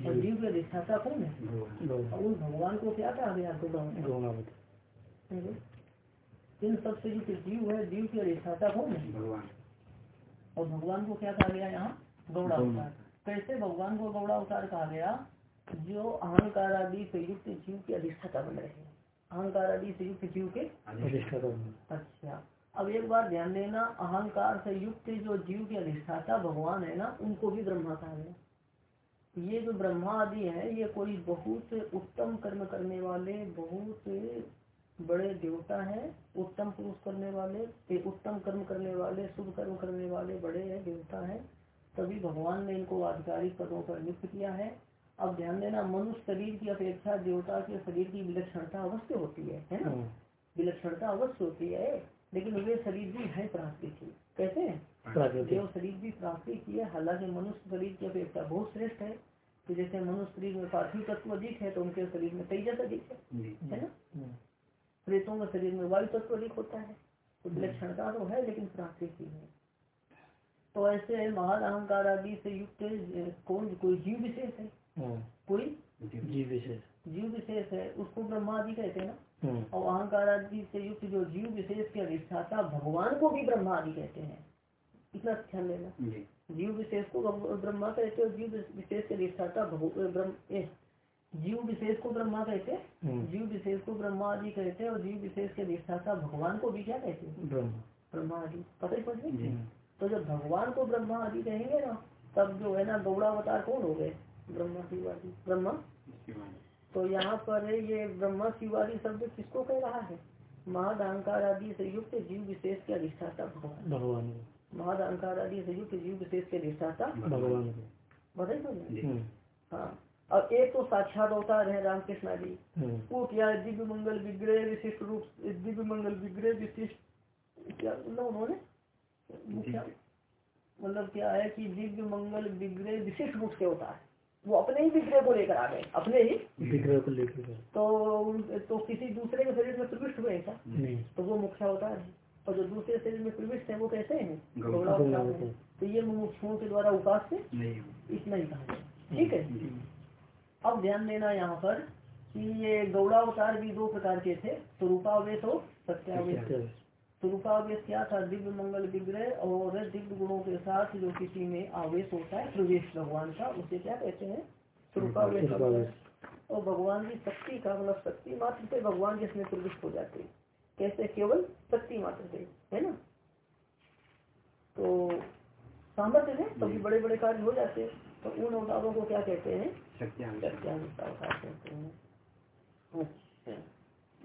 जीव के अधिष्ठाता कौन है और उस भगवान को क्या कहा गया इन सबसे जो जीव है जीव के अधिष्ठाता कौन है भगवान और भगवान को क्या कहा गया यहाँ गौड़ा अवतार कैसे भगवान को गौड़ा अवतार कहा गया जो अहंकार आदि से युक्त जीव के अधिष्ठाता बन रहे हैं अहंकार आदि से युक्त जीव के अधिष्ठाता अच्छा अब एक बार ध्यान देना अहंकार से युक्त जो जीव के अधिष्ठाता भगवान है ना उनको भी ब्रह्मा कहा गया ये जो ब्रह्मा आदि है ये कोई बहुत उत्तम कर्म करने वाले बहुत बड़े देवता हैं उत्तम पुरुष करने वाले उत्तम कर्म करने वाले शुभ कर्म करने वाले बड़े देवता हैं तभी भगवान ने इनको आधिकारिक पदों पर नियुक्त किया है। अब ध्यान देना मनुष्य शरीर की अपेक्षा देवता के शरीर की विलक्षणता अवश्य होती है है? ना हाँ। विलक्षणता अवश्य होती है लेकिन वे शरीर भी है प्राकृतिक कैसे? देव शरीर भी प्राकृतिक ही है हालाँकि मनुष्य शरीर की अपेक्षा बहुत श्रेष्ठ है। तो जैसे मनुष्य शरीर में पार्थिव तत्व अधिक है तो उनके शरीर में तेजस अधिक है। है ना? हाँ। प्रेतों के शरीर में वायु तत्व अधिक होता है। तो हम्म। विलक्षणता तो है लेकिन प्राकृतिक ही है। तो ऐसे महान अहंकार आदि से युक्त कौन कोई जीव विशेष है? हाँ। कोई? जीव। विशेष। जीव विशेष है उसको ब्रह्मा आदि कहते हैं ना। और अहंकार आदि से युक्त जो जीव विशेष के अधिष्ठाता भगवान को भी ब्रह्मा आदि कहते हैं। इतना ध्यान लेना जीव विशेष को ब्रह्मा कहते हैं जीव विशेष के अधिष्ठाता ब्रह्म जीव विशेष को ब्रह्मा कहते। जीव विशेष को ब्रह्मा आदि कहते हैं और जीव विशेष के अधिष्ठाता भगवान को भी क्या कहते हैं? ब्रह्मा। आदि। पता ही पड़ तो जब भगवान को ब्रह्मा आदि कहेंगे ना तब जो है ना गौड़ावतार कौन हो गए? ब्रह्मा शिवादी ब्रह्मा? तो यहाँ पर ये ब्रह्मा शिवादी शब्द किसको कह रहा है? महादहंकार आदि से युक्त जीव विशेष के अधिष्ठाता भगवान। भगवान। महादहंकार आदि से युक्त जीव विशेष के अधिष्ठाता भगवान हाँ और एक तो साक्षात अवतार है रामकृष्ण आदि। हम्म। वो क्या दिव्य मंगल विग्रह विशिष्ट रूप दिव्य मंगल विग्रह विशिष्ट क्या मतलब उन्होंने? मतलब क्या है कि दिव्य मंगल विग्रह विशिष्ट रूप से होता है। वो अपने ही विग्रह को लेकर आ गए अपने ही। विग्रह को लेकर तो तो किसी दूसरे के शरीर में प्रविष्ट हुए क्या? तो वो मुख्य अवतार है। और जो दूसरे शरीर में प्रविष्ट है वो कैसे है? तो ये मुमुक्षुओं के द्वारा उपास से इतना ही कहा ठीक है? अब ध्यान देना यहाँ पर कि ये गौड़ावतार भी दो प्रकार के थे स्वरूपावेश और सत्यावेश स्वरूपावेश क्या था? दिव्य मंगल विग्रह और दिव्य गुणों के साथ जो किसी में आवेश होता है प्रवेश भगवान का उसे क्या कहते हैं? स्वरूपावेश और भगवान की शक्ति का मतलब शक्ति मात्र से भगवान जिसमें प्रविष्ट हो जाते कैसे केवल शक्ति मात्र से है ना? तो सामर्थ्य है तभी बड़े बड़े कार्य हो जाते हैं। तो उन अवतारों को क्या कहते हैं? अवतार कहते हैं।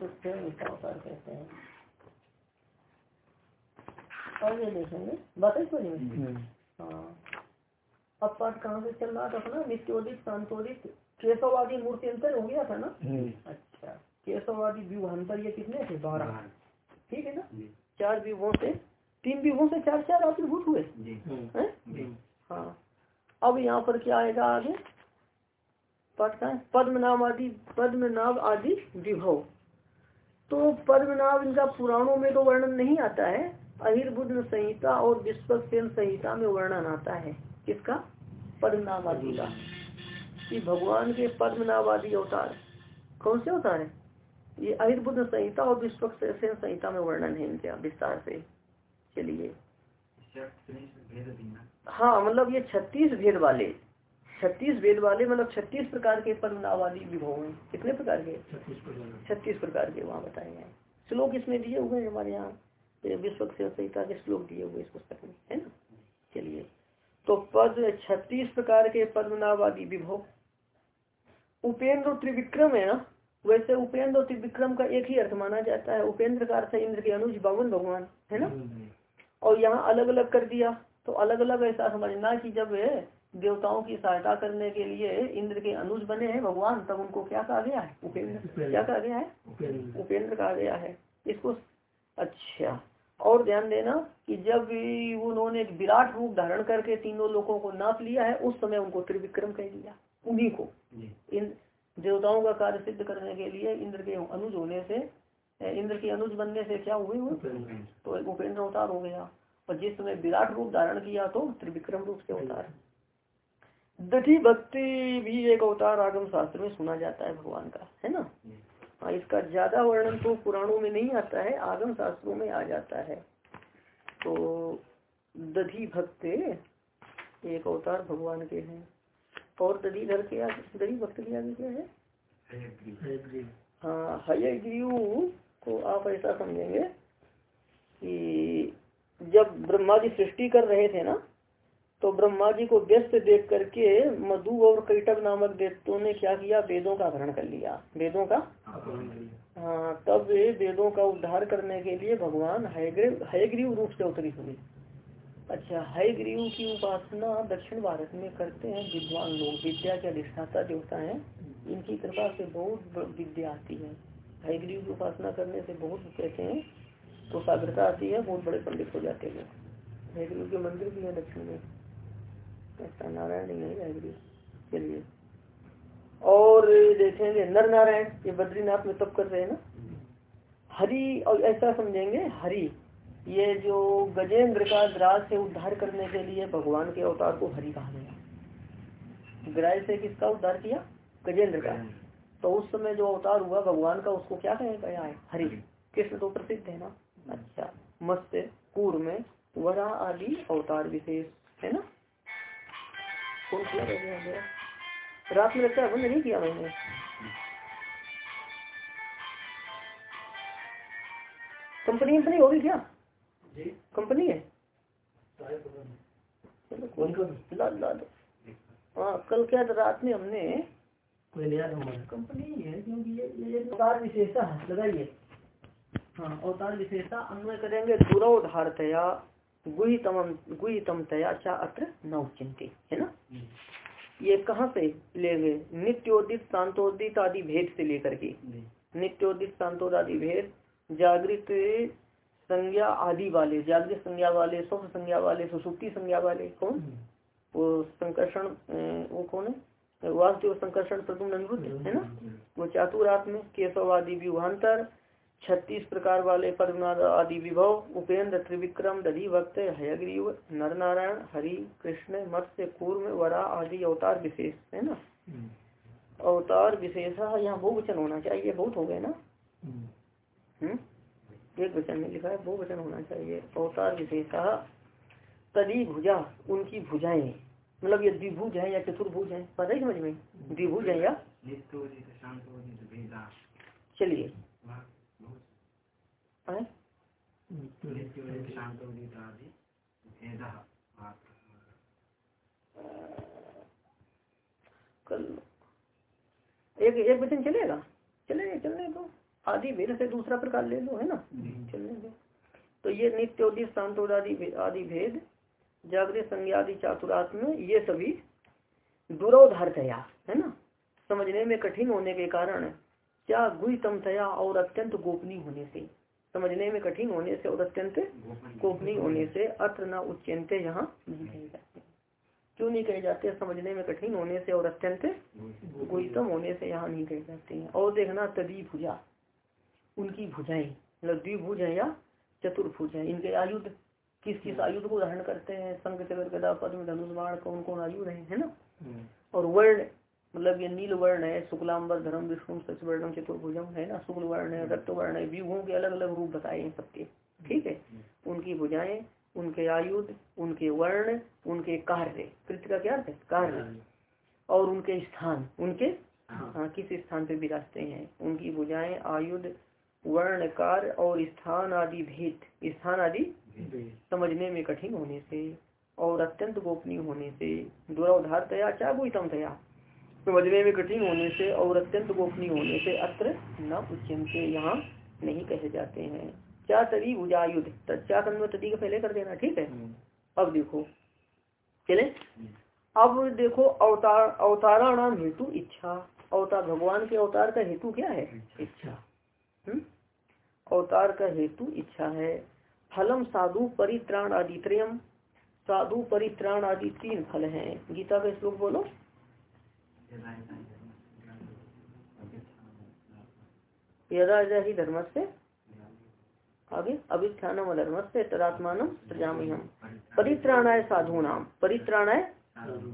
अच्छा अवतार कहते हैं। आगे देखेंगे बताइए क्यों हाँ। अब पाठ कहाँ से चल रहा था अपना? नित्योदित शांतोदित केशववादी मूर्ति अंतर हो गया था ना? हम्म। अच्छा। केशववादी व्यूहांतर ये कितने थे? बारह। ठीक है ना? चार व्यूहों से तीन व्यूहों से चार चार आत्मभूत हुए। हाँ? अब यहाँ पर क्या आएगा आगे? पद का पद्मनाभ आदि पद्मनाभ आदि विभव। तो पद्मनाभ इनका पुराणों में तो वर्णन नहीं आता है। अहिर्बुद्ध संहिता और विश्वसेन संहिता में वर्णन आता है। किसका? पद्मनाभ आदि का। कि भगवान के पद्मनाभ आदि अवतार। कौन से अवतार है? ये अहिर्बुद्ध संहिता और विश्वसेन संहिता में वर्णन है इनके विस्तार से चलिए हाँ मतलब ये छत्तीस भेद वाले छत्तीस वेद वाले मतलब छत्तीस प्रकार के पद्मनावादी विभव हैं। कितने प्रकार के? छत्तीस प्रकार के। वहाँ बताए गए श्लोक इसमें दिए हुए हैं हमारे यहाँ विश्व संहिता के श्लोक दिए हुए इस पुस्तक में है ना? चलिए तो पद छत्तीस प्रकार के पद्मनावादी विभव। उपेंद्र त्रिविक्रम है ना? वैसे उपेंद्र और त्रिविक्रम का एक ही अर्थ माना जाता है। उपेंद्र का अर्थ है इंद्र के अनुज बावन भगवान है ना? और यहाँ अलग अलग कर दिया। तो अलग अलग ऐसा समझना कि जब देवताओं की सहायता करने के लिए इंद्र के अनुज बने हैं भगवान तब उनको क्या कहा गया है? उपेंद्र। क्या कहा गया है? उपेंद्र। कहा गया है। इसको अच्छा। और ध्यान देना कि जब उन्होंने एक विराट रूप धारण करके तीनों लोगों को नाप लिया है उस समय उनको त्रिविक्रम कह दिया। उन्हीं को। इन देवताओं का कार्य सिद्ध करने के लिए इंद्र के अनुज होने से इंद्र के अनुज बनने से क्या हुए वो? तो उपेंद्र अवतार हो गया। और जिस समय विराट रूप धारण किया तो त्रिविक्रम रूप से अवतार। दधि भक्ति भी एक अवतार आगम शास्त्र में सुना जाता है भगवान का है ना? हाँ इसका ज़्यादा वर्णन तो पुराणों में नहीं आता है आगम शास्त्रों में आ जाता है। तो दधि भक्त एक अवतार भगवान के हैं। और दधि धर के आगे दधि भक्त के आगे क्या है? हाँ हयग्रीव को आप ऐसा समझेंगे कि जब ब्रह्मा जी सृष्टि कर रहे थे ना तो ब्रह्मा जी को व्यस्त देख करके मधु और कैटक नामक देवतों ने क्या किया? वेदों का ग्रहण कर लिया। वेदों का? हाँ तब वेदों का उद्धार करने के लिए भगवान हयग्रीव हयग्रीव रूप से अवतरित हुए अच्छा हयग्रीव की उपासना दक्षिण भारत में करते हैं विद्वान लोग, विद्या के अधिष्ठाता देवता है। इनकी कृपा से बहुत विद्या आती है। हयग्रीव की उपासना करने से बहुत कहते हैं तो साग्रता आती है, बहुत बड़े पंडित हो जाते हैं। हयग्रीव के मंदिर भी है दक्षिण में। ऐसा नारायण नहीं है हयग्रीव चलिए। और देखेंगे नर नारायण ये बद्रीनाथ में तब कर रहे हैं ना? हरि, और ऐसा समझेंगे, हरि। ये जो गजेंद्र का ग्रास से उद्धार करने के लिए भगवान के अवतार को हरि कहा गया। ग्रास से किसका उद्धार किया? गजेंद्र का। तो उस समय जो अवतार हुआ भगवान का उसको क्या कहे गया है? हरि। कृष्ण तो प्रसिद्ध है ना? अच्छा मत्स्य पूर्व में वरा आदि अवतार विशेष है ना? रात में लगता है बंद नहीं किया मैंने। कंपनी कंपनी होगी क्या? कंपनी है? ला ला हाँ कल क्या रात में हमने कंपनी है क्योंकि ये ये अवतार विशेषता है लगाइए। हाँ अवतार विशेषता अन्वय करेंगे गुहितम चा अत्र है ना? ये कहाँ से लेंगे नित्योदित शांतोदित आदि भेद से लेकर के। नित्योदित शांतोद आदि भेद जागृत संज्ञा आदि वाले जागृत संज्ञा वाले सुख संज्ञा वाले सुसुप्ति संज्ञा वाले कौन? वो संकर्षण वो कौन है? वास्तव संकर्षण प्रदुम अनिरुद्ध है ना? वो चातुरात्म केशव आदि व्यूहांतर छत्तीस प्रकार वाले पद्मनाद आदि विभव उपेंद्र त्रिविक्रम दधि भक्त हयग्रीव नर नारायण हरि कृष्ण मत्स्य कूर्म वरा आदि अवतार विशेष है ना? अवतार विशेष यहाँ बहुवचन होना चाहिए बहुत हो गए ना? हम्म। एक वचन में लिखा है बहुवचन होना चाहिए। अवतार विशेषा, तदी भुजा, उनकी भुजाएँ। मतलब ये द्विभुज है या चतुर्भुज है, पता है समझ में? द्विभुज है या? चलिए। कल एक एक वचन चलेगा? चलेगा, चलने दो। आदि भेद से दूसरा प्रकार ले लो है ना? चलने दो। तो ये नित्योदित शांतोदादि आदि भेद जागृत संज्ञादि चातुरात्म ये सभी दुरोधारतया है ना? समझने में कठिन होने के कारण क्या गुतमतया और अत्यंत गोपनीय होने से समझने में कठिन होने से और अत्यंत गोपनीय। होने से अत्र न उच्चनते यहाँ नहीं कहे जाते। क्यों नहीं कहे जाते? समझने में कठिन होने से और अत्यंत गुतम होने से यहाँ नहीं कहे जाते हैं। और देखना तदी भुजा उनकी भुजाएँ मतलब द्विभुज है या चतुर्भुज है इनके आयुध। किस किस आयुध को धारण करते हैं? संघ चक्र गदा पद्म धनुष बाण कौन कौन आयुध है है ना? और वर्ण मतलब ये नील वर्ण है शुक्लाम्बर धर्म विष्णु सचवर्णम चतुर्भुजम है ना? शुक्ल वर्ण है रक्त वर्ण है व्यूहों के अलग अलग रूप बताए हैं सबके ठीक है? उनकी भुजाएँ उनके आयुध उनके वर्ण उनके कार्य कृत्य का क्या है? कार्य। और उनके स्थान उनके हाँ किस स्थान पे विराजते हैं? उनकी भुजाएँ आयुध वर्ण कार्य और स्थान आदि भेद। स्थान आदि समझने में कठिन होने से और अत्यंत गोपनीय होने से। दुराधार तया क्या गुतम तया। समझने में कठिन होने से और अत्यंत गोपनीय होने से अत्र न उच्चनते यहाँ नहीं कहे जाते हैं। क्या तरी भुजायुध क्या तन्व तदी का पहले कर देना ठीक है? अब देखो। चले? अब देखो अवतार अवतारा नाम हेतु इच्छा। अवतार भगवान के अवतार का हेतु क्या है? इच्छा। हम्म? अवतार का हेतु इच्छा है। फलम साधु परित्राण आदि त्रयम। साधु परित्राण आदि तीन फल हैं। गीता का श्लोक बोलो। यदा ही धर्म से आगे। अभिष्ठानम अधर्म से तदात्मान प्रजामी हम परित्राणाय? साधु। नाम परित्राणाय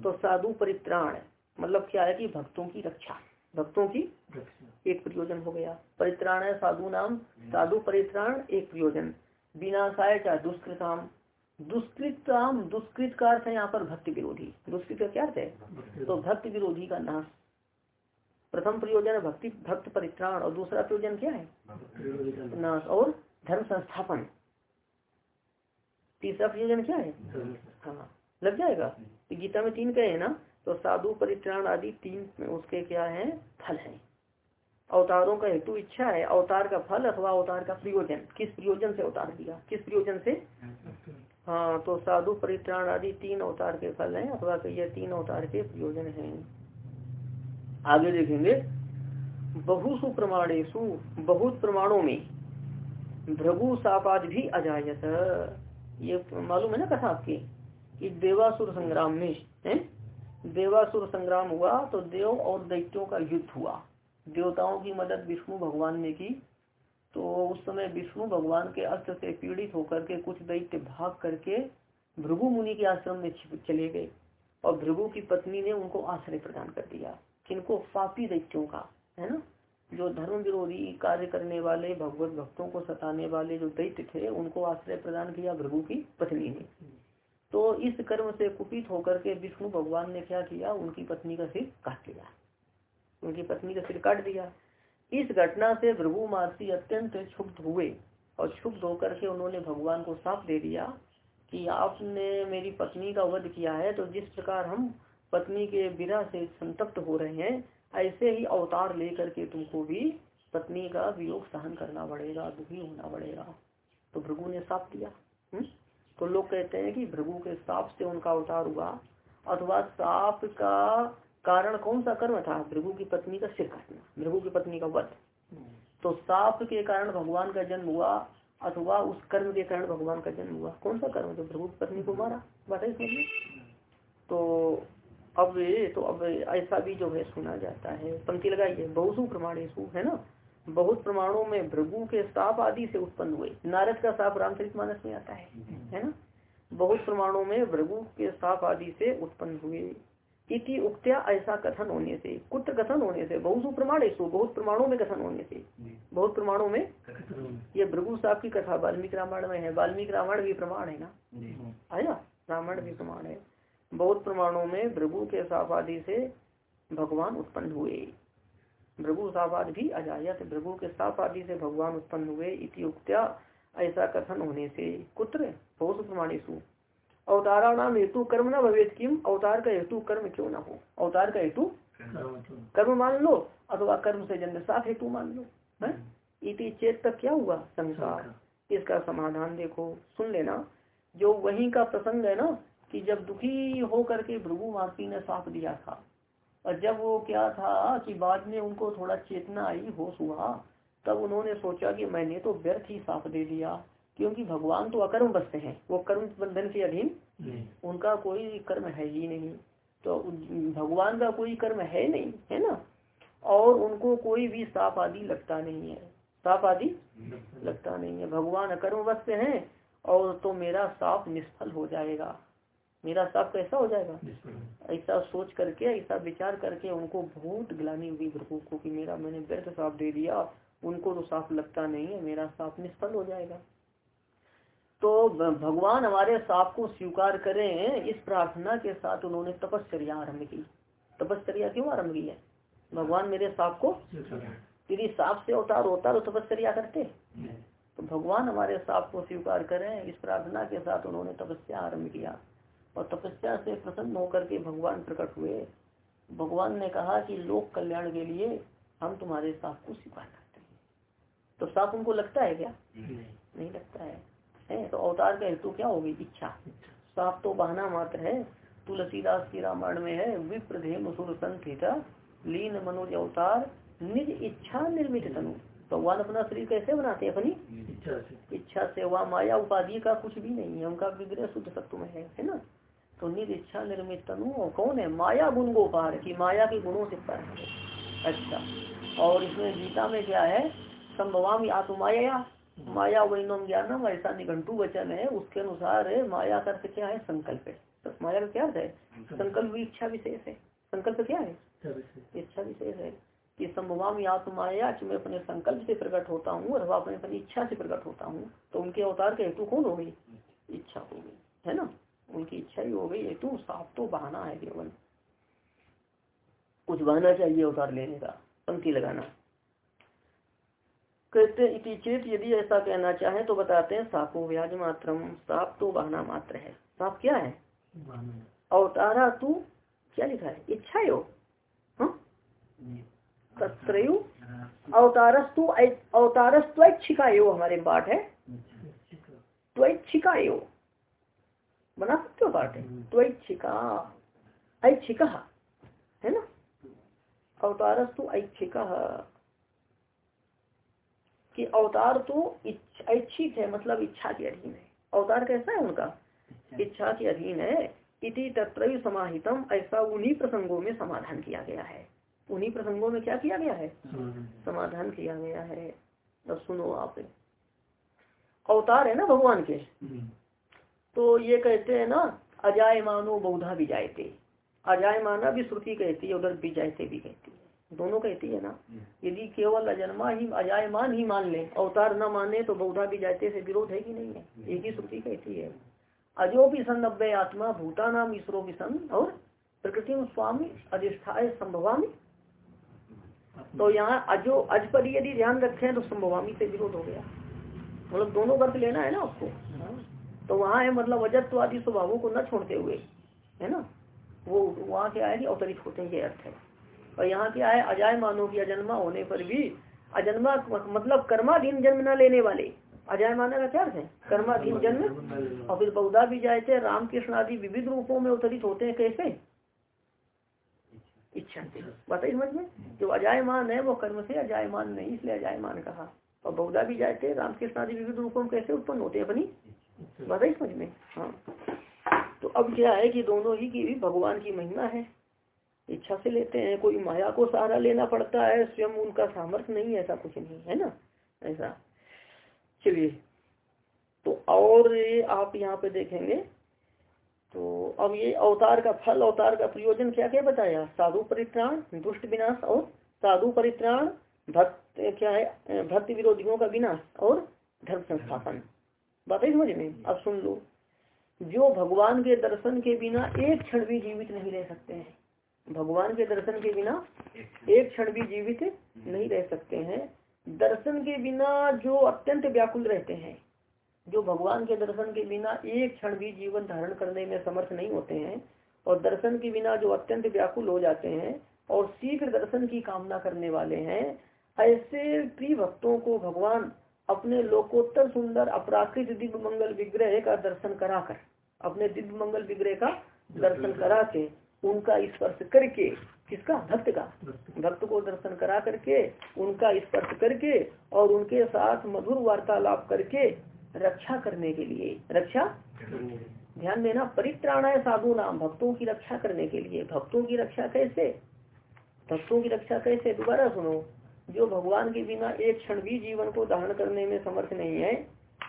तो साधु परित्राण। मतलब क्या है कि भक्तों की रक्षा। भक्तों की एक प्रयोजन हो गया। परित्राण है साधु नाम साधु परित्राण एक प्रयोजन। विनाशाय चाहे दुष्कृताम दुष्कृताम दुष्कृत का अर्थ है यहाँ पर भक्ति विरोधी। दुष्कृत का क्या अर्थ है? तो भक्ति विरोधी का नाश। प्रथम प्रयोजन है भक्ति भक्त परित्राण। और दूसरा प्रयोजन क्या है? नाश। और धर्म संस्थापन। तीसरा प्रयोजन क्या है? हाँ लग जाएगा। तो गीता में तीन कहे है ना तो साधु परित्राण आदि तीन उसके क्या है? फल है। अवतारों का हेतु इच्छा है, अवतार का फल अथवा अवतार का प्रयोजन। किस प्रयोजन से अवतार दिया? किस प्रयोजन से? हाँ तो साधु परित्राण आदि तीन अवतार के फल हैं, अथवा ये तीन अवतार के प्रयोजन हैं। आगे देखेंगे। बहुसु प्रमाणेशु बहुत प्रमाणों में भ्रभु सापाद भी अजायत। ये मालूम है ना कथा आपकी? कि देवासुर संग्राम में, है? देवासुर संग्राम हुआ तो देव और दैत्यों का युद्ध हुआ। देवताओं की मदद विष्णु भगवान ने की। तो उस समय विष्णु भगवान के अस्त्र से पीड़ित होकर के कुछ दैत्य भाग करके भृगु मुनि के आश्रम में चले गए और भृगु की पत्नी ने उनको आश्रय प्रदान कर दिया। किनको पापी दैत्यों का, है ना? जो धर्म विरोधी कार्य करने वाले, भगवत भक्तों को सताने वाले जो दैत्य थे, उनको आश्रय प्रदान किया भृगु की पत्नी ने। तो इस कर्म से कुपित होकर के विष्णु भगवान ने क्या किया? उनकी पत्नी का सिर काट लिया। उनकी पत्नी का सिर काट दिया। इस घटना से भृगु महर्षि अत्यंत क्षुब्ध हुए और क्षुब्ध होकर के उन्होंने भगवान को साफ़ दे दिया कि आपने मेरी पत्नी का वध किया है तो जिस प्रकार हम पत्नी के विरह से संतप्त हो रहे हैं, ऐसे ही अवतार लेकर के तुमको भी पत्नी का वियोग सहन करना पड़ेगा, दुखी होना पड़ेगा। तो भृगु ने साफ़ दिया। हम्म? तो लोग कहते हैं कि भृगु के साप से उनका अवतार हुआ। अथवा साप का कारण कौन सा कर्म था? भृगु की पत्नी का सिर काटना, भृगु की पत्नी का वध। तो साप के कारण भगवान का जन्म हुआ, अथवा उस कर्म के कारण भगवान का जन्म हुआ। कौन सा कर्म तो भृगु की पत्नी को मारा। बात है तो अब तो अब ऐसा भी जो है सुना जाता है। पंक्ति लगाइए बहुसु प्रमाणेशु है ना? बहुत प्रमाणों में भृगु के साप आदि से उत्पन्न हुए। नारद का साप रामचरित मानस में आता है है ना? बहुत प्रमाणों में भृगु के साप आदि से उत्पन्न हुए। इति उक्त्या ऐसा कथन होने से कुत्र कथन होने से बहुत प्रमाण बहुत प्रमाणों में कथन होने से बहुत प्रमाणों में ये भृगु साहब की कथा वाल्मीकि रामायण में है। वाल्मीकि रामायण भी प्रमाण है ना? है ना? रामायण भी प्रमाण है। बहुत प्रमाणों में भृगु के साप आदि से भगवान उत्पन्न हुए। भृगु सापाद भी अजायत भृगु के साप आदि से भगवान उत्पन्न हुए इति उक्त्या ऐसा कथन होने से। कुत्र? बहुत प्रमाणेशु अवतारा नाम हेतु कर्म न भवे किम? अवतार का हेतु कर्म क्यों ना हो? अवतार का हेतु कर्म मान लो अथवा कर्म से जन्म साफ़ हेतु मान लो है? इति चेत तक क्या हुआ? संसार। इसका समाधान देखो सुन लेना। जो वही का प्रसंग है ना कि जब दुखी हो करके भृगु महर्षि ने साफ़ दिया था और जब वो क्या था कि बाद में उनको थोड़ा चेतना आई होश हुआ तब उन्होंने सोचा कि मैंने तो व्यर्थ ही साफ़ दे दिया क्योंकि भगवान तो अकर्म बसते हैं वो कर्म बंधन के अधीन उनका कोई कर्म है ही नहीं। तो भगवान का कोई कर्म है नहीं है ना? और उनको कोई भी साप आदि लगता नहीं है। साप आदि लगता नहीं। है। भगवान अकर्म बसते हैं और तो मेरा साप निष्फल हो जाएगा। मेरा साप कैसा हो जाएगा। ऐसा सोच करके ऐसा विचार करके उनको बहुत गिलानी हुई भ्रभु को कि मेरा मैंने व्यर्थ साफ़ दे दिया उनको तो साफ़ लगता नहीं है मेरा साफ़ निष्फल हो जाएगा। तो भगवान हमारे साप को स्वीकार करें इस प्रार्थना के साथ उन्होंने तपस्या आरंभ की। तपस्या क्यों आरंभ की है? भगवान मेरे साप को यदि साप से अवतार होता तो तपस्या करते। तो भगवान हमारे साप को स्वीकार करें इस प्रार्थना के साथ उन्होंने तपस्या आरंभ किया। और तपस्या से प्रसन्न होकर के भगवान प्रकट हुए। भगवान ने कहा कि लोक कल्याण के लिए हम तुम्हारे साप को स्वीकार करते हैं। तो साप उनको लगता है क्या? नहीं। नहीं लगता है। है तो अवतार का हेतु क्या होगी? इच्छा। साप तो बहाना मात्र है। तुलसीदास की रामायण में है विप्रधे मसूर संथिता लीन मनोज अवतार निज इच्छा निर्मित तनु। भगवान तो अपना शरीर कैसे बनाते हैं अपनी? इच्छा से। इच्छा से। वह माया उपाधि का कुछ भी नहीं है। उनका विग्रह शुद्ध सत्व में है है ना? तो निज इच्छा निर्मित तनु कौन है? माया गुण गोपार की माया के गुणों से पर है। अच्छा और इसमें गीता में क्या है? संभवाम आत्माया माया वैनम ज्ञानम ऐसा निघंटू वचन है उसके अनुसार माया का क्या है? संकल्प है। तो माया का क्या अर्थ है? संकल्प। भी इच्छा विशेष है। संकल्प क्या है? इच्छा विशेष। है। कि संभवाम आत्माया कि मैं अपने संकल्प से प्रकट होता हूँ और अपने अपनी इच्छा से प्रकट होता हूँ तो उनके अवतार के हेतु कौन हो गई? इच्छा हो गई। है ना? उनकी इच्छा ही हो गई हेतु साफ़ तो बहाना है केवल। कुछ बहाना चाहिए अवतार लेने का पंक्ति लगाना। कहते इति चेत यदि ऐसा कहना चाहे तो बताते हैं सापो व्याज मात्र साप तो बहाना मात्र है। साप क्या है? अवतारा तू क्या लिखा है? इच्छा यो तत्रयु अवतारस्तु यो हमारे पाठ है। त्वैच्छिका यो बना सकते हो पाठ है त्वैच्छिका ऐच्छिका है ना? अवतारस्तु ऐच्छिका। कि अवतार तो ऐच्छिक है मतलब इच्छा के अधीन है। अवतार कैसा है उनका? इच्छा। के अधीन है। इति तत्र समाहितम ऐसा उन्हीं प्रसंगों में समाधान किया गया है। उन्हीं प्रसंगों में क्या किया गया है? समाधान। किया गया है। अब सुनो आप। अवतार है ना भगवान के? तो ये कहते हैं ना अजाय मानो बौधा भी जायते। अजाय माना भी श्रुति कहती है उधर भी जायते भी कहती है। दोनों कहती है ना। यदि केवल अजन्मा ही अजायमान ही मान ले अवतार न माने तो बौधा भी जायते से विरोध है कि नहीं है? एक ही श्रुति कहती है। अजो भी सन नब्बे आत्मा भूता नाम ईश्वरो सन और प्रकृति स्वामी अधिष्ठाय संभवामी। तो यहाँ अजो अज पर यदि ध्यान रखें तो संभवामी से विरोध हो गया। मतलब दोनों वर्ग लेना है ना आपको? तो वहाँ है मतलब अजत्वादी स्वभावों को न छोड़ते हुए, है ना? वो वहाँ क्या है कि अवतरित होते हैं, ये अर्थ है। और यहाँ क्या है अजाय मानो की अजन्मा होने पर भी, अजन्मा मतलब कर्माधीन जन्म न लेने वाले। अजय माना का क्या अर्थ है? कर्माधीन जन्म। और फिर बहुधा भी जाए थे, रामकृष्ण आदि विविध रूपों में अवतरित होते हैं, कैसे? इच्छा से। बताइए समझ में? जो अजायमान है, वो कर्म से अजायमान नहीं, इसलिए अजायमान कहा। और बहुधा भी जाए थे, रामकृष्ण आदि विविध रूपों में कैसे उत्पन्न होते हैं अपनी? बताइए समझ में? हाँ। तो अब क्या है कि दोनों ही की भी भगवान की महिमा है। इच्छा से लेते हैं, कोई माया को सहारा लेना पड़ता है, स्वयं उनका सामर्थ्य नहीं ऐसा कुछ नहीं है ना? ऐसा। चलिए तो और ये आप यहाँ पे देखेंगे। तो अब ये अवतार का फल, अवतार का प्रयोजन क्या क्या बताया? साधु परित्राण, दुष्ट विनाश और साधु परित्राण, भक्त, क्या है, भक्त विरोधियों का विनाश और धर्म संस्थापन। बताइए समझ में अब सुन लो। जो भगवान के दर्शन के बिना एक क्षण भी जीवित नहीं रह सकते हैं। भगवान के दर्शन के बिना एक क्षण भी जीवित नहीं रह सकते हैं। दर्शन के बिना जो अत्यंत व्याकुल रहते हैं, जो भगवान के दर्शन के बिना एक क्षण भी जीवन धारण करने में समर्थ नहीं होते हैं, और दर्शन के बिना जो अत्यंत व्याकुल हो जाते हैं और शीघ्र दर्शन की कामना करने वाले हैं, ऐसे प्रिय भक्तों को भगवान अपने लोकोत्तर सुंदर अपराकृत दिव्य मंगल विग्रह का दर्शन कराकर, अपने दिव्य मंगल विग्रह का दर्शन करा के उनका स्पर्श करके, किसका? भक्त का। भक्त को दर्शन करा करके, उनका स्पर्श करके और उनके साथ मधुर वार्तालाप करके रक्षा करने के लिए। रक्षा? ध्यान देना परित्राण है साधु नाम, भक्तों की रक्षा करने के लिए। भक्तों की रक्षा कैसे? भक्तों की रक्षा कैसे? दोबारा सुनो। जो भगवान के बिना एक क्षण भी जीवन को धारण करने में समर्थ नहीं है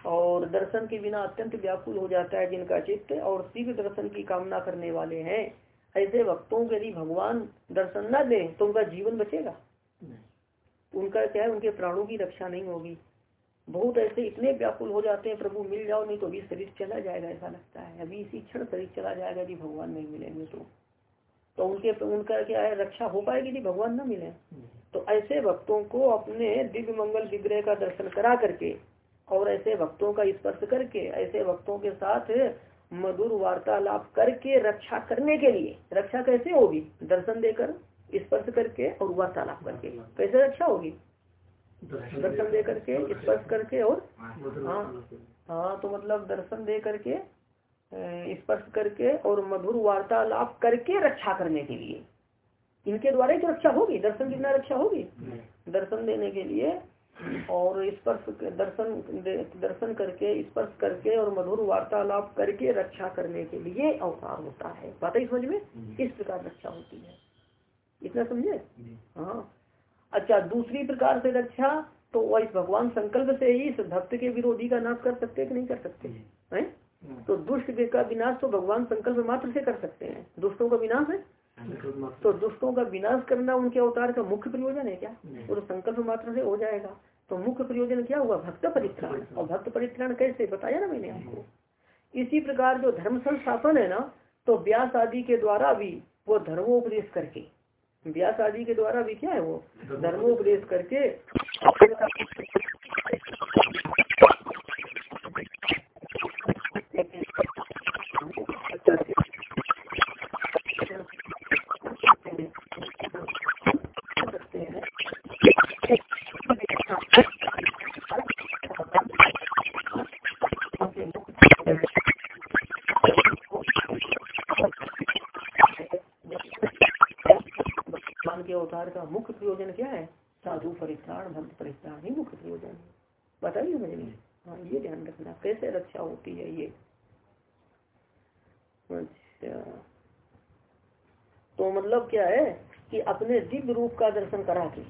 और दर्शन के बिना अत्यंत व्याकुल हो जाता है जिनका चित्त और शीघ्र दर्शन की कामना करने वाले हैं। ऐसे भक्तों के यदि भगवान दर्शन न दे तो उनका जीवन बचेगा। उनका क्या है? उनके प्राणों की रक्षा नहीं होगी। बहुत ऐसे इतने व्याकुल हो जाते हैं प्रभु मिल जाओ नहीं तो अभी शरीर चला जाएगा ऐसा लगता है। अभी इसी क्षण शरीर चला जाएगा यदि भगवान नहीं मिलेंगे तो। तो उनके उनका क्या है? रक्षा हो पाएगी यदि भगवान न मिले? तो ऐसे भक्तों को अपने दिव्य मंगल विग्रह का दर्शन करा करके और ऐसे भक्तों का स्पर्श करके ऐसे भक्तों के साथ मधुर वार्तालाप करके रक्षा करने के लिए। रक्षा कैसे होगी? दर्शन देकर स्पर्श करके और वार्तालाप करके। कैसे रक्षा होगी? दर्शन दे करके स्पर्श करके और हाँ। हाँ तो मतलब दर्शन दे करके स्पर्श करके और मधुर वार्तालाप करके रक्षा करने के लिए। इनके द्वारा ही तो रक्षा होगी दर्शन कितना रक्षा होगी। दर्शन देने के लिए और स्पर्श दर्शन दर्शन करके स्पर्श करके और मधुर वार्तालाप करके रक्षा करने के लिए अवतार होता है। बात ही समझ में? इस प्रकार रक्षा होती है। इतना समझे? हाँ। अच्छा दूसरी प्रकार से रक्षा तो वह भगवान संकल्प से ही इस भक्त के विरोधी का नाश कर सकते कि नहीं कर सकते? हैं? तो दुष्ट का विनाश तो भगवान संकल्प मात्र से कर सकते हैं। दुष्टों का विनाश है? तो दुष्टों का विनाश करना उनके अवतार का मुख्य प्रयोजन है क्या? वो तो संकल्प मात्र से हो जाएगा। तो मुख्य प्रयोजन क्या हुआ? भक्त परित्राण। और भक्त परित्राण कैसे? बताया ना मैंने आपको। इसी प्रकार जो धर्म संस्थापन है ना तो व्यास आदि के द्वारा भी वो धर्मोपदेश करके व्यास आदि के द्वारा भी क्या है वो? धर्मोपदेश करके का मुख्य प्रयोजन क्या है? साधु परित्राण, भक्त परित्राण ही मुख्य प्रयोजन है। बताइए मुझे हाँ ये ध्यान रखना। कैसे रक्षा होती है ये? अच्छा। तो मतलब क्या है कि अपने दिव्य रूप का दर्शन करा के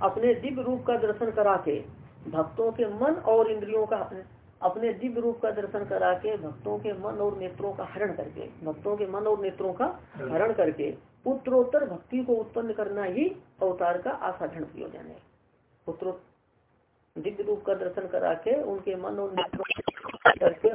अपने दिव्य रूप का दर्शन करा के भक्तों के मन और इंद्रियों का अपने दिव्य रूप का दर्शन करा के भक्तों के मन और नेत्रों का हरण करके भक्तों के मन और नेत्रों का हरण करके। पुत्रोत्तर भक्ति को उत्पन्न करना ही अवतार का आसाधन प्रयोजन है। पुत्रो दिव्य रूप का दर्शन करा के उनके मन और नेत्रों करके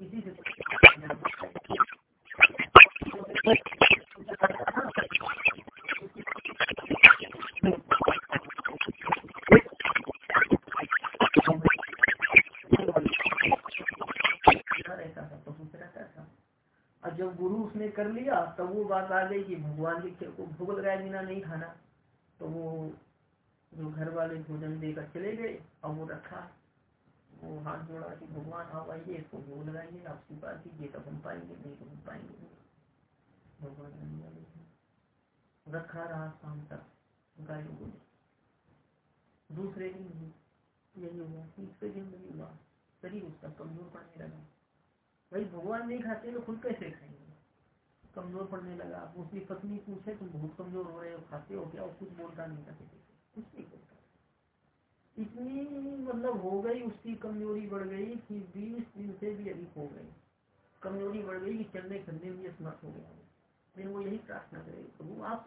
इसी से कर लिया, तब वो बात आ गई कि भगवान के को भोग लगाए बिना नहीं खाना। तो वो जो घर वाले भोजन देकर चले गए और वो रखा। हाथ जोड़ा कि भगवान आप आइए, इसको भोग लगाइए आप स्वीकार कीजिए तब हम पाएँगे, नहीं तो हम पाएँगे रखा रहा शाम तक गाय बोले दूसरे दिन यही हुआ, तीसरे दिन नहीं हुआ शरीर उसका कमज़ोर पड़ने लगा। भाई, भगवान नहीं खाते तो खुद कैसे खाएँगे? कमज़ोर पड़ने लगा उसकी पत्नी पूछे, तुम बहुत कमज़ोर हो रहे हो, खाते हो क्या? कुछ बोलता नहीं था। कुछ नहीं इतनी मतलब हो गई, उसकी कमज़ोरी बढ़ गई कि बीस दिन से भी अधिक हो गई। कमज़ोरी बढ़ गई कि चलने फिरने में असमर्थ हो गया। फिर वो यही प्रार्थना करेगी प्रभु आप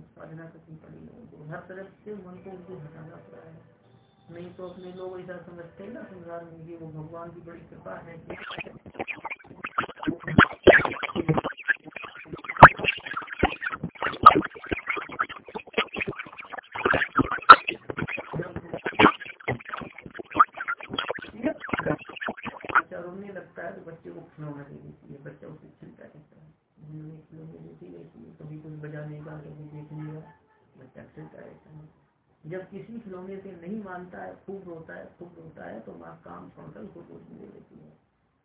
साधना करनी पड़ी लोगों को। हर तरफ़ से मन को उनको हटाना पड़ा है। नहीं तो अपने लोग ऐसा समझते हैं ना, संसार में कि वो भगवान की बड़ी कृपा है बच्चे को खिलौना दे देती है बच्चा उसे छिलता रहता है खिलौने देती रहती है कभी कुछ बजाने का कभी देखने का बच्चा खिलता रहता है जब खिलौने से नहीं मानता है, खूब रोता है, खूब रोता है तो माँ काम छोड़कर उसको गोद दे देती है।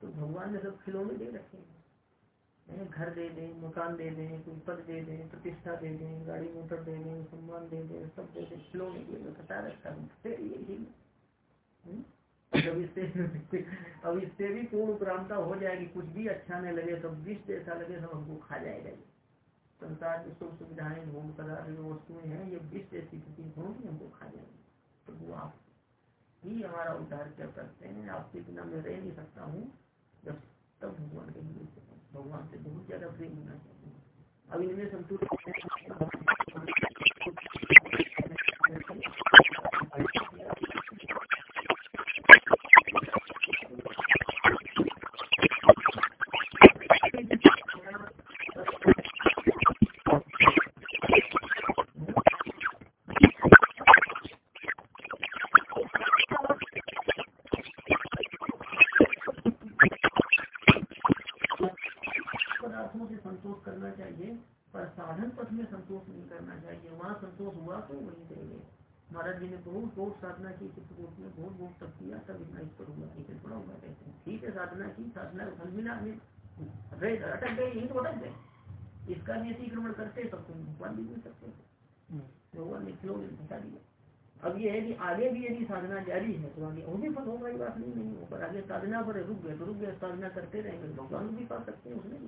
तो भगवान ने सब खिलौने दे रखे हैं। घर दे दें, मकान दे दें, कोई पद दे दें, प्रतिष्ठा दे दें, गाड़ी मोटर दे दें, सम्मान दे दें, सब दे दें, खिलौने दिए मैं बता रखा हूँ। हम्म? जब इससे, अब इससे भी पूर्ण उपरांता हो जाएगी, कुछ भी अच्छा नहीं लगे, सब विष जैसा लगे, सब हमको खा जाएगा ये संसार की सुख सुविधाएँ, भोग पदार्थ जो वस्तुएँ हैं, ये विष जैसी किसी होंगी, हमको खा आप ही हमारा उद्धार क्या करते हैं? आपके बिना मैं रह नहीं सकता हूँ। जब तब भगवान के भगवान से बहुत ज़्यादा प्रेम होना चाहिए। अब इनमें संतुष्ट साधना की चित्रकूट में बहुत बहुत तब किया तब इतना इस है थोड़ा हुआ कहते हैं। ठीक है साधना की साधना फल मिला हमें। अटक गए यही तो अटक गए। इसका भी अतिक्रमण करते सब तुम भगवान भी मिल सकते हम्म। भगवान ने क्यों बता दिया अब ये है कि आगे भी यदि साधना जारी है तो आगे और भी फल होगा ये बात नहीं नहीं पर आगे साधना पर रुक गए तो रुक गए साधना करते रहेंगे तो भगवान भी पा सकते हैं उसमें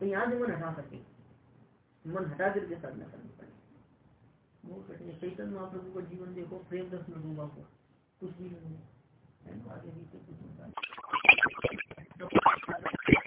तो यहाँ से मन हटा सके मन हटा करके साधना करनी पड़ेगी। बहुत कठिन चैतन्य महाप्रभु का जीवन देखो, प्रेम दस डूबा को कुछ भी नहीं है। कुछ भगवान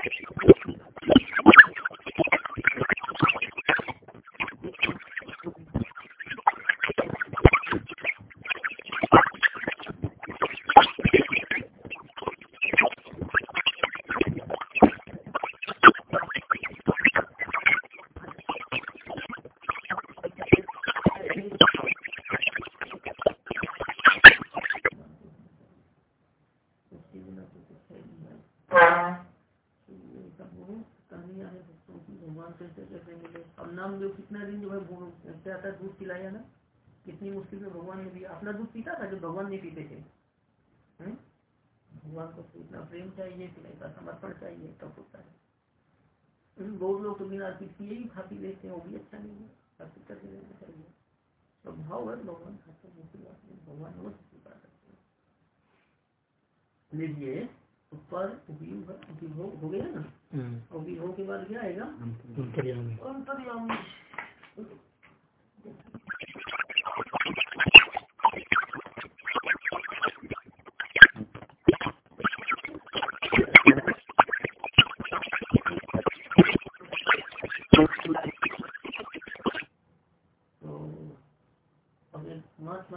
नहीं पीते थे। हम्म? भगवान को तो इतना प्रेम चाहिए कि ऐसा समर्पण चाहिए तब होता है बहुत लोग तो बिना किए ही खा पी लेते हैं वो भी अच्छा नहीं है। अर्पित करके लेना चाहिए। तो भाव है भगवान खाते हैं भगवान वो स्वीकार करते हैं। लीजिए उपयोग हो गया ना? हम्म। और विभोग के बाद क्या आएगा? अंतर्यामी।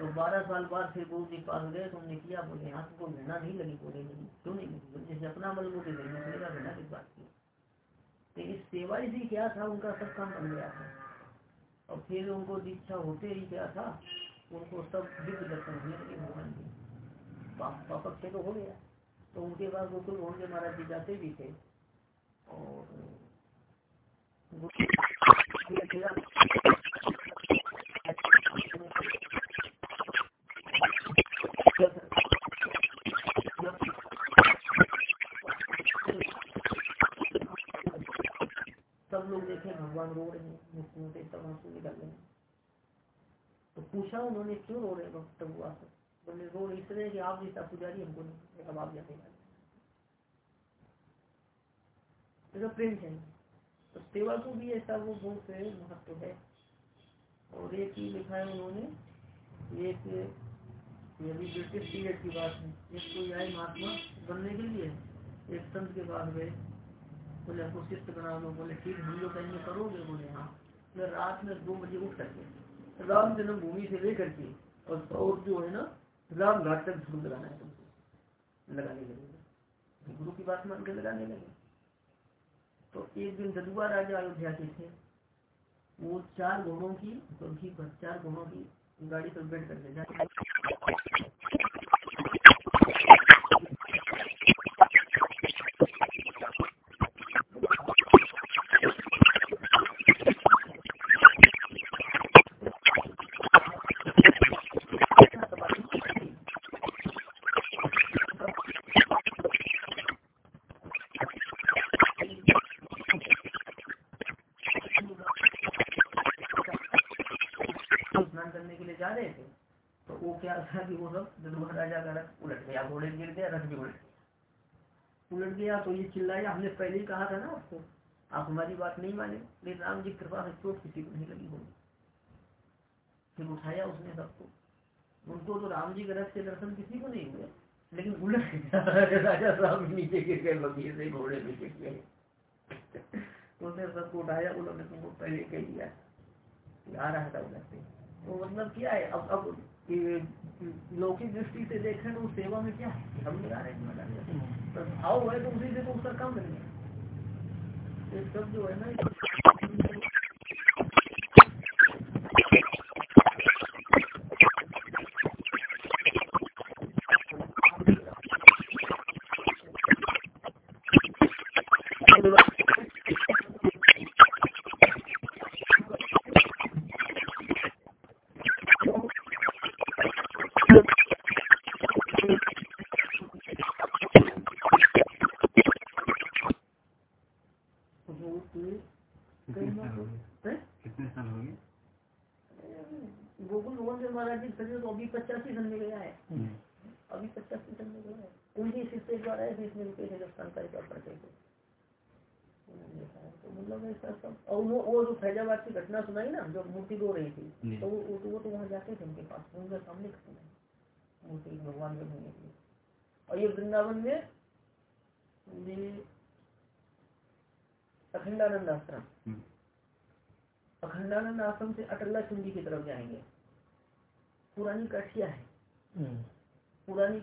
तो बारह साल बाद फिर गुरु जी पास गए तो उन्होंने किया, बोले हाथ को घृणा नहीं लगी, बोले, नहीं, क्यों नहीं लगी? जैसे अपना मन मुक्त देखने चलेगा घृणा किस बात की तो इस सेवा इसी क्या था, उनका सब काम बन गया था। और फिर उनको दीक्षा होते ही क्या था, उनको सब दिव्य दर्शन होने लगे भगवान की। पापक से तो हो गया। तो उनके पास गोकुल भवन के महाराज जी जाते भी थे। और भगवान रो रहे हैं से सब आँसू निकल रहे हैं। तो पूछा उन्होंने, क्यों रो रहे भक्त हुआ से? बोले, रो इसलिए कि आप जैसा पुजारी हमको नहीं अब आप जैसे तो प्रेम चाहिए तो सेवा को भी ऐसा वो बहुत महत्व है। और एक ही लिखा है उन्होंने, एक ये भी ब्रिटिश पीरियड की बात है। एक कोई आए महात्मा बनने के लिए, एक संत के पास गए। बोले हमको शिष्ट बना लो बोले ठीक हम लोग कहेंगे करोगे बोले हाँ। फिर रात में दो बजे उठ करके, राम जन्मभूमि से लेकर के और और जो है ना राम घाट तक धूम लगाना है तुमको। लगाने लगे गुरु की बात मान के लगाने लगे तो एक दिन जदुआ राजा अयोध्या के थे। वो चार घोड़ों की पर चार घोड़ों की गाड़ी पर बैठ कर ले जाए स्नान करने के लिए जा रहे थे तो वो क्या था कि वो सब? जदुआ राजा का रथ उलट गया, घोड़े गिर गया, रथ भी उलट उलट गया तो ये चिल्लाया, हमने पहले ही कहा था ना आपको, आप हमारी बात नहीं माने लेकिन राम जी कृपा से चोट किसी को नहीं लगी होगी। फिर उठाया उसने सबको। उनको तो राम जी के रथ के दर्शन किसी को नहीं हुए, लेकिन उलट राजा राम नीचे गिर गए बगीचे से घोड़े में गिर गए। तो उसने सबको उठाया, उन्होंने तुमको पहले कह दिया आ रहा था से। तो मतलब क्या है? अब अब ये लौकिक दृष्टि से देखें तो सेवा में क्या है? हम लगा रहे हैं तो भाव है तो उसी से तो उसका काम करेंगे ये सब जो है ना गोकुल भवन से महाराज जी फिर तो अभी पचासी सन में गया है अभी पचासी सन में गया है उनकी शिष्य एक बार आए थे इसमें रुके थे जब संकर का पढ़ते थे तो मतलब ऐसा सब और वो वो जो की घटना सुनाई ना जो मूर्ति दो रही थी तो वो वो तो वहाँ जाते थे उनके पास उनके सामने मूर्ति भगवान के होने के लिए। और ये वृंदावन में ये अखंडानंद आश्रम। अखंडानंद आश्रम से अटल्ला चुंडी की तरफ़ जाएँगे। पुरानी काठिया है। पुरानी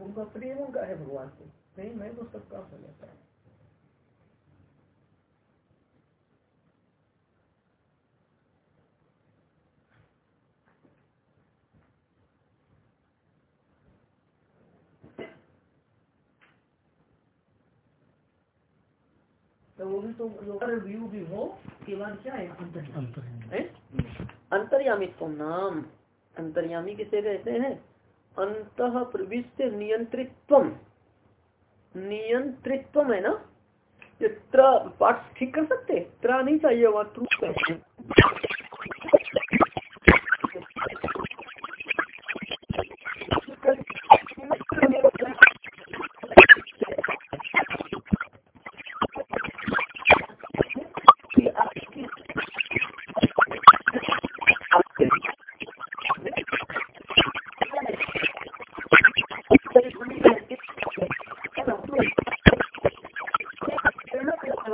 उनका प्रेम उनका है भगवान से प्रेम है तो सब काम हो जाता है तो तो हो के बाद क्या है? अंतर्यामी। अंतर्यामित्व नाम। अंतर्यामी किसे कहते हैं? अंत प्रविष्ट नियंत्रित्व नियंत्रित्व है ना? ये त्र पाठ ठीक कर सकते त्रा नहीं चाहिए, वहाँ ट्रू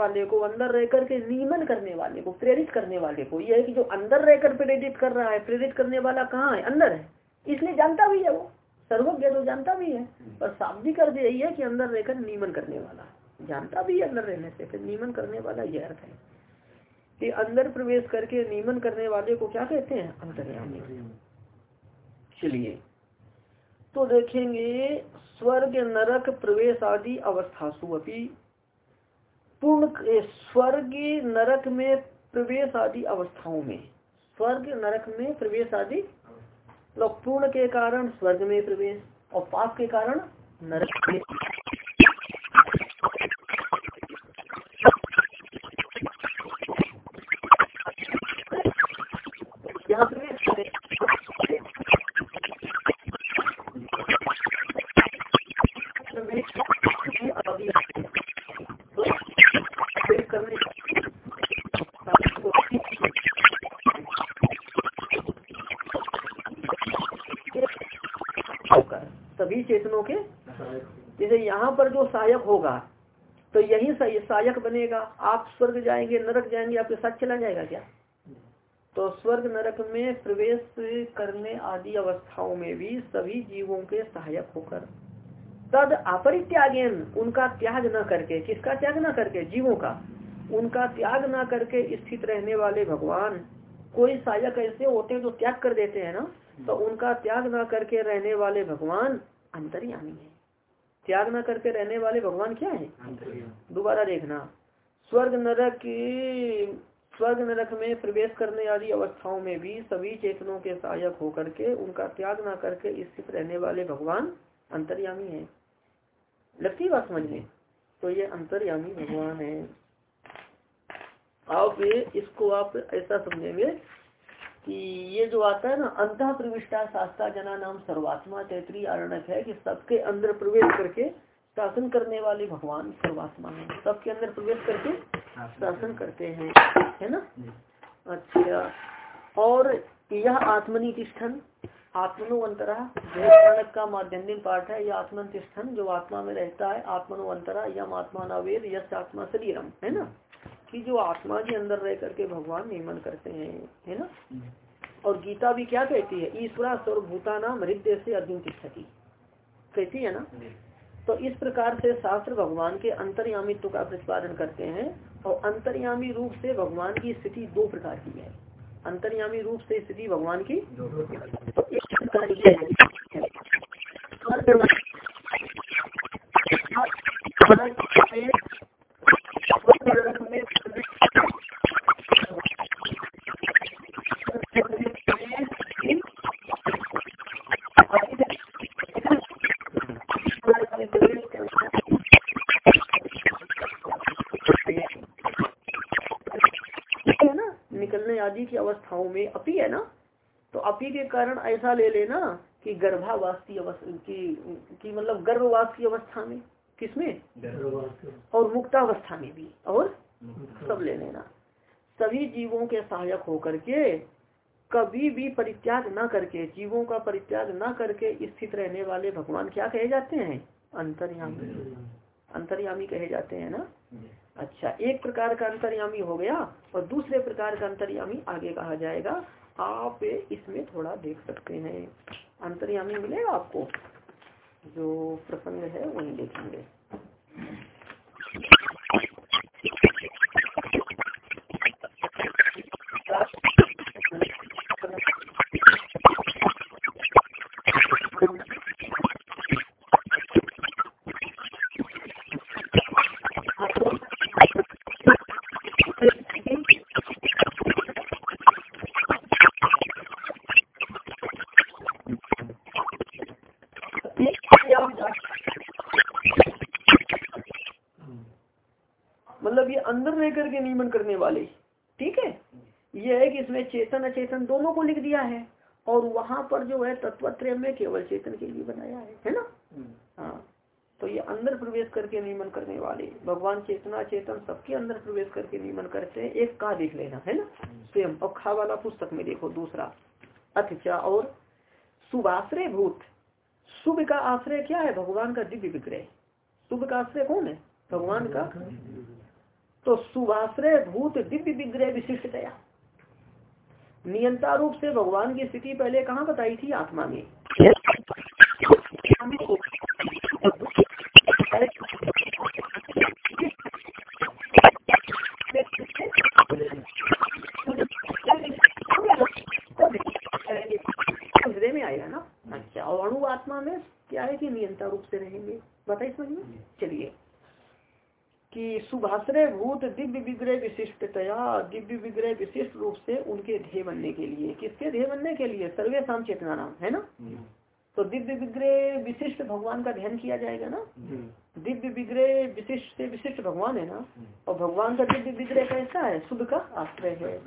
वाले को, अंदर रह करके नियमन करने वाले को, प्रेरित करने वाले को यह है कि जो अंदर रहकर प्रेरित कर रहा है, प्रेरित करने वाला कहाँ है? अंदर है। इसलिए जानता भी है वो। सर्वज्ञ तो जानता भी है। पर शाब्दिक अर्थ यही है कि अंदर रहकर नियमन करने वाला। जानता भी है अंदर रहने से, फिर नियमन करने वाला यह अर्थ है। कि अंदर प्रवेश करके नियमन करने वाले को क्या कहते हैं? अंतर्यामी। चलिए। तो देखेंगे, स्वर्ग, नरक, प्रवेश आदि अवस्था सुअपी। पूर्ण स्वर्ग नरक में प्रवेश आदि अवस्थाओं में। स्वर्ग नरक में प्रवेश आदि पूर्ण के कारण स्वर्ग में प्रवेश और पाप के कारण नरक में चेतनों के? जैसे यहाँ पर जो सहायक होगा तो यही सहायक बनेगा। आप स्वर्ग जाएँगे नरक जाएँगे आपके साथ चला जाएगा क्या? तो स्वर्ग नरक में प्रवेश करने आदि अवस्थाओं में भी सभी जीवों के सहायक होकर। तद अपरित्यागेन उनका त्याग न करके। किसका त्याग न करके? जीवों का। उनका त्याग न करके स्थित रहने वाले भगवान। कोई सहायक ऐसे होते हैं जो त्याग कर देते हैं ना? तो उनका त्याग न करके रहने वाले भगवान अंतर्यामी है त्याग न करके रहने वाले भगवान क्या है? दोबारा देखना। स्वर्ग नरक की स्वर्ग नरक में प्रवेश करने वाली अवस्थाओं में भी सभी चेतनों के सहायक होकर के उनका त्याग न करके स्थित रहने वाले भगवान अंतर्यामी है। लगती बात समझ में? तो ये अंतर्यामी भगवान है। आप इसको आप ऐसा समझेंगे कि ये जो आता है ना अंत प्रविष्टा शास्त्रा जना नाम सर्वात्मा तैतरी आरणक है कि सबके अंदर प्रवेश करके शासन करने वाले भगवान सर्वात्मा है। सबके अंदर प्रवेश करके शासन करते हैं, है ना? अच्छा और यह आत्मनितिष्ठन आत्मनो अंतरा का माध्यम पाठ है। यह आत्मन तिष्ठन जो आत्मा में रहता है आत्मनो अंतरा यम आत्मा नवेद यश आत्मा शरीरम, है ना? कि जो आत्मा के अंदर रह करके भगवान नियमन करते हैं है ना? और गीता भी क्या कहती है? ईश्वरा सर्वभूता नाम हृदय से अर्जुन की स्थिति कहती है ना? तो इस प्रकार से शास्त्र भगवान के अंतर्यामित्व का प्रतिपादन करते हैं और अंतर्यामी रूप से भगवान की स्थिति दो प्रकार की है। अंतर्यामी रूप से स्थिति भगवान की तो इस प्रकार आदि की अवस्थाओं में अपी है ना तो अपी के कारण ऐसा ले लेना कि गर्भावास अवस्था की, की मतलब गर्भवास की अवस्था में किसमें? और मुक्तावस्था में भी और सब ले लेना। सभी जीवों के सहायक होकर के कभी भी परित्याग न करके जीवों का परित्याग न करके स्थित रहने वाले भगवान क्या कहे जाते हैं? अंतर्यामी। अंतर्यामी कहे जाते हैं ना? अच्छा एक प्रकार का अंतर्यामी हो गया और दूसरे प्रकार का अंतर्यामी आगे कहा जाएगा। आप इसमें थोड़ा देख सकते हैं। अंतर्यामी मिलेगा आपको। जो प्रसंग है वही देखेंगे। चेतन अचेतन दोनों को लिख दिया है और वहाँ पर जो है तत्वत्रय में केवल चेतन के लिए बनाया है है ना? हम्म। हाँ। तो ये अंदर प्रवेश करके नियमन करने वाले। भगवान चेतना चेतन सबके अंदर प्रवेश करके नियमन करते हैं एक का देख लेना है ना? स्वयं और खा वाला पुस्तक में देखो दूसरा। अच्छा और शुभाश्रय भूत। शुभ का आश्रय क्या है? भगवान का दिव्य विग्रह। शुभ का आश्रय कौन है? भगवान का तो शुभाश्रय भूत दिव्य विग्रह विशिष्टतया। नियंता रूप से भगवान की स्थिति पहले कहाँ बताई थी? आत्मा में हृदय में आएगा ना अच्छा और अणु आत्मा में क्या है कि नियंता रूप से रहेंगे बताइए समझ में चलिए शुभाश्रय भूत दिव्य विग्रह विशिष्टतया दिव्य विग्रह विशिष्ट रूप से उनके ध्येय बनने के लिए। किसके ध्येय बनने के लिए? सर्वे शाम चेतना नाम है ना? हम्म। तो दिव्य विग्रह विशिष्ट भगवान का ध्यान किया जाएगा ना? हम्म। दिव्य विग्रह विशिष्ट से विशिष्ट भगवान है ना? हम्म। और भगवान का दिव्य विग्रह कैसा है? शुद्ध का आश्रय है।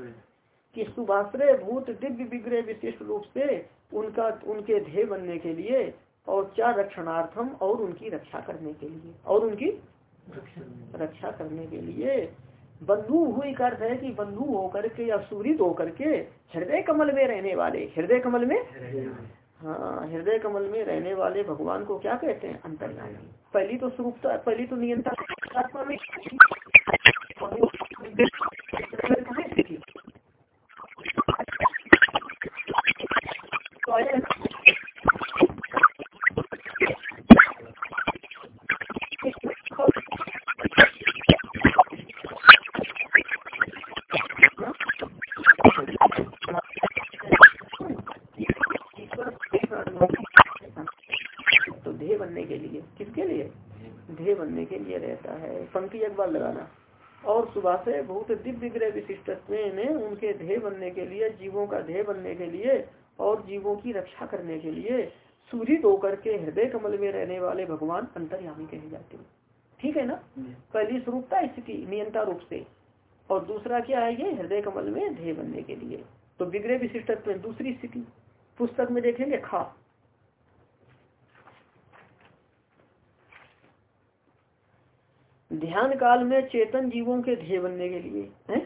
कि सुभाश्रय भूत दिव्य विग्रह विशिष्ट रूप से उनका उनके ध्येय बनने के लिए और चार रक्षणार्थम और उनकी रक्षा करने के लिए और उनकी रक्षा करने के लिए बंधु हुई का अर्थ है कि बंधु होकर के या सूरित होकर के हृदय कमल में रहने वाले हृदय कमल में? हाँ हृदय कमल में रहने वाले भगवान को क्या कहते हैं? अंतर्यामी। पहली तो स्वरूपता पहली तो नियंत्रण में सुभाषे बहुत दिव्य विग्रह विशिष्ट ने उनके ध्येय बनने के लिए जीवों का ध्येय बनने के लिए और जीवों की रक्षा करने के लिए सूर्य होकर के हृदय कमल में रहने वाले भगवान अंतर्यामी कहे जाते हैं। ठीक है ना? पहली स्वरूपता स्थिति नियंता रूप से। और दूसरा क्या है ये? हृदय कमल में ध्येय बनने के लिए। तो विग्रह विशिष्ट में दूसरी स्थिति। पुस्तक में देखेंगे खा। ध्यान काल में चेतन जीवों के ध्येय बनने के लिए है?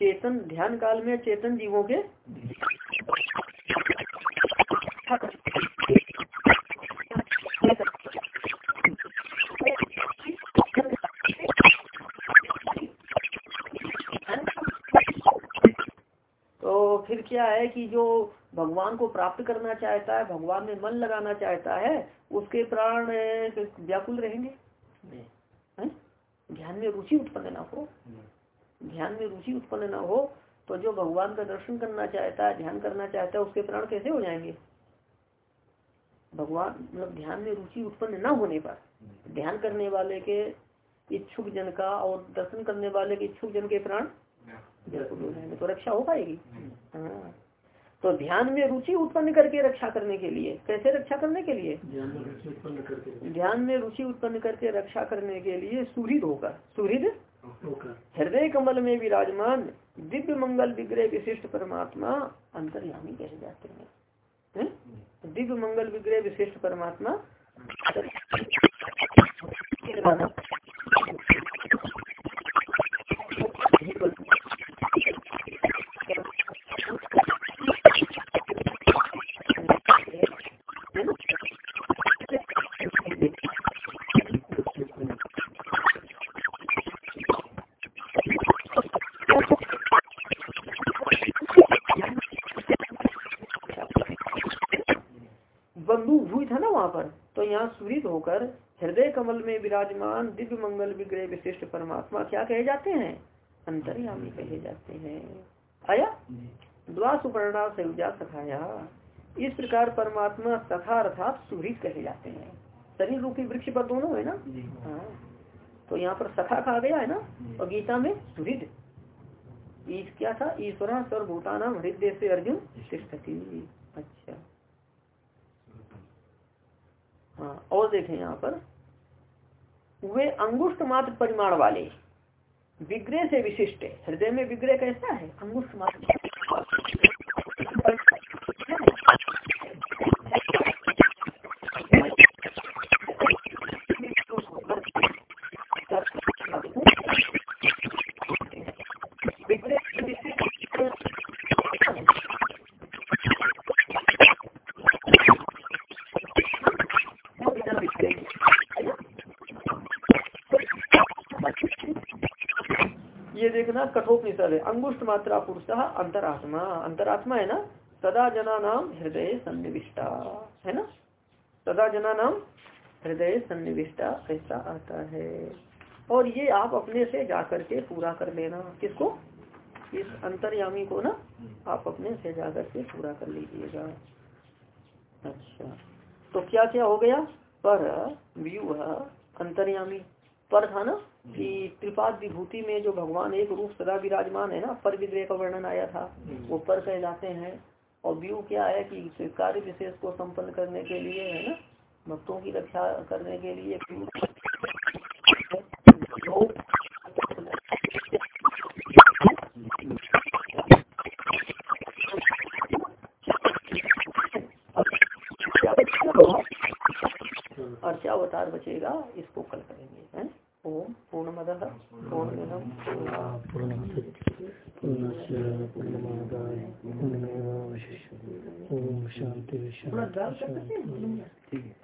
चेतन ध्यान काल में चेतन जीवों के तो फिर क्या है कि जो भगवान को प्राप्त करना चाहता है भगवान में मन लगाना चाहता है उसके प्राण व्याकुल रहेंगे? ध्यान में रुचि उत्पन्न ना हो ध्यान में रुचि उत्पन्न ना हो तो जो भगवान का दर्शन करना चाहता है ध्यान करना चाहता है उसके प्राण कैसे हो जाएँगे? भगवान मतलब ध्यान में रुचि उत्पन्न न होने पर ध्यान करने वाले के इच्छुक जन का और दर्शन करने वाले के इच्छुक जन के प्राण तो रक्षा हो पाएगी। हाँ। तो ध्यान में रुचि उत्पन्न करके रक्षा करने के लिए। कैसे रक्षा करने के लिए? ध्यान में रुचि उत्पन्न करके रक्षा करने के लिए सुहृद होकर सुहृद? हृदय कमल में विराजमान दिव्य मंगल विग्रह विशिष्ट परमात्मा अंतर्यामी कहे जाते हैं। दिव्य मंगल विग्रह विशिष्ट परमात्मा सुरित होकर हृदय कमल में विराजमान दिव्य मंगल विग्रह विशिष्ट परमात्मा क्या कहे जाते हैं? अंतर्यामी कहे जाते हैं। आया? द्वा सुपर्णा संयुजा सखाया। इस प्रकार परमात्मा सखा अर्थात सुहृत कहे जाते हैं। शरीर रूपी वृक्ष पर दोनों है ना? हाँ। तो यहाँ पर सखा कहा गया है ना? और गीता में सुहृद क्या था? ईश्वर स्वर सर्वभूतानाम हृदय से अर्जुन अच्छा। हाँ और देखें यहाँ पर। वे अंगुष्ठ मात्र परिमाण वाले, विग्रह से विशिष्ट हृदय में विग्रह कैसा है? अंगुष्ठ मात्र। कठोपनिषद है। अंगुष्ठ मात्रा पुरुष अंतरात्मा। अंतरात्मा है ना? सदा जना नाम हृदय सन्निविष्टा। है ना? सदा जना नाम हृदय सन्निविष्टा ऐसा आता है। और ये आप अपने से जाकर के पूरा कर लेना। किसको? इस अंतर्यामी को ना? आप अपने से जाकर के पूरा कर लीजिएगा। अच्छा। तो क्या क्या हो गया? पर व्यू अंतर्यामी। पर था ना? कि त्रिपाद विभूति में जो भगवान एक रूप सदा विराजमान है ना, पर विग्रह का वर्णन आया था, वो पर कहलाते हैं। और व्यू क्या है कि कार्य विशेष को संपन्न करने के लिए है ना, भक्तों की रक्षा करने के लिए अर्चावतार बचेगा, इसको कल करेंगे, है? ओम। पूर्णमद पूर्णमिदम पूर्णमादाय पूर्णमेवावशिष्यते ओम शांति शांति शांति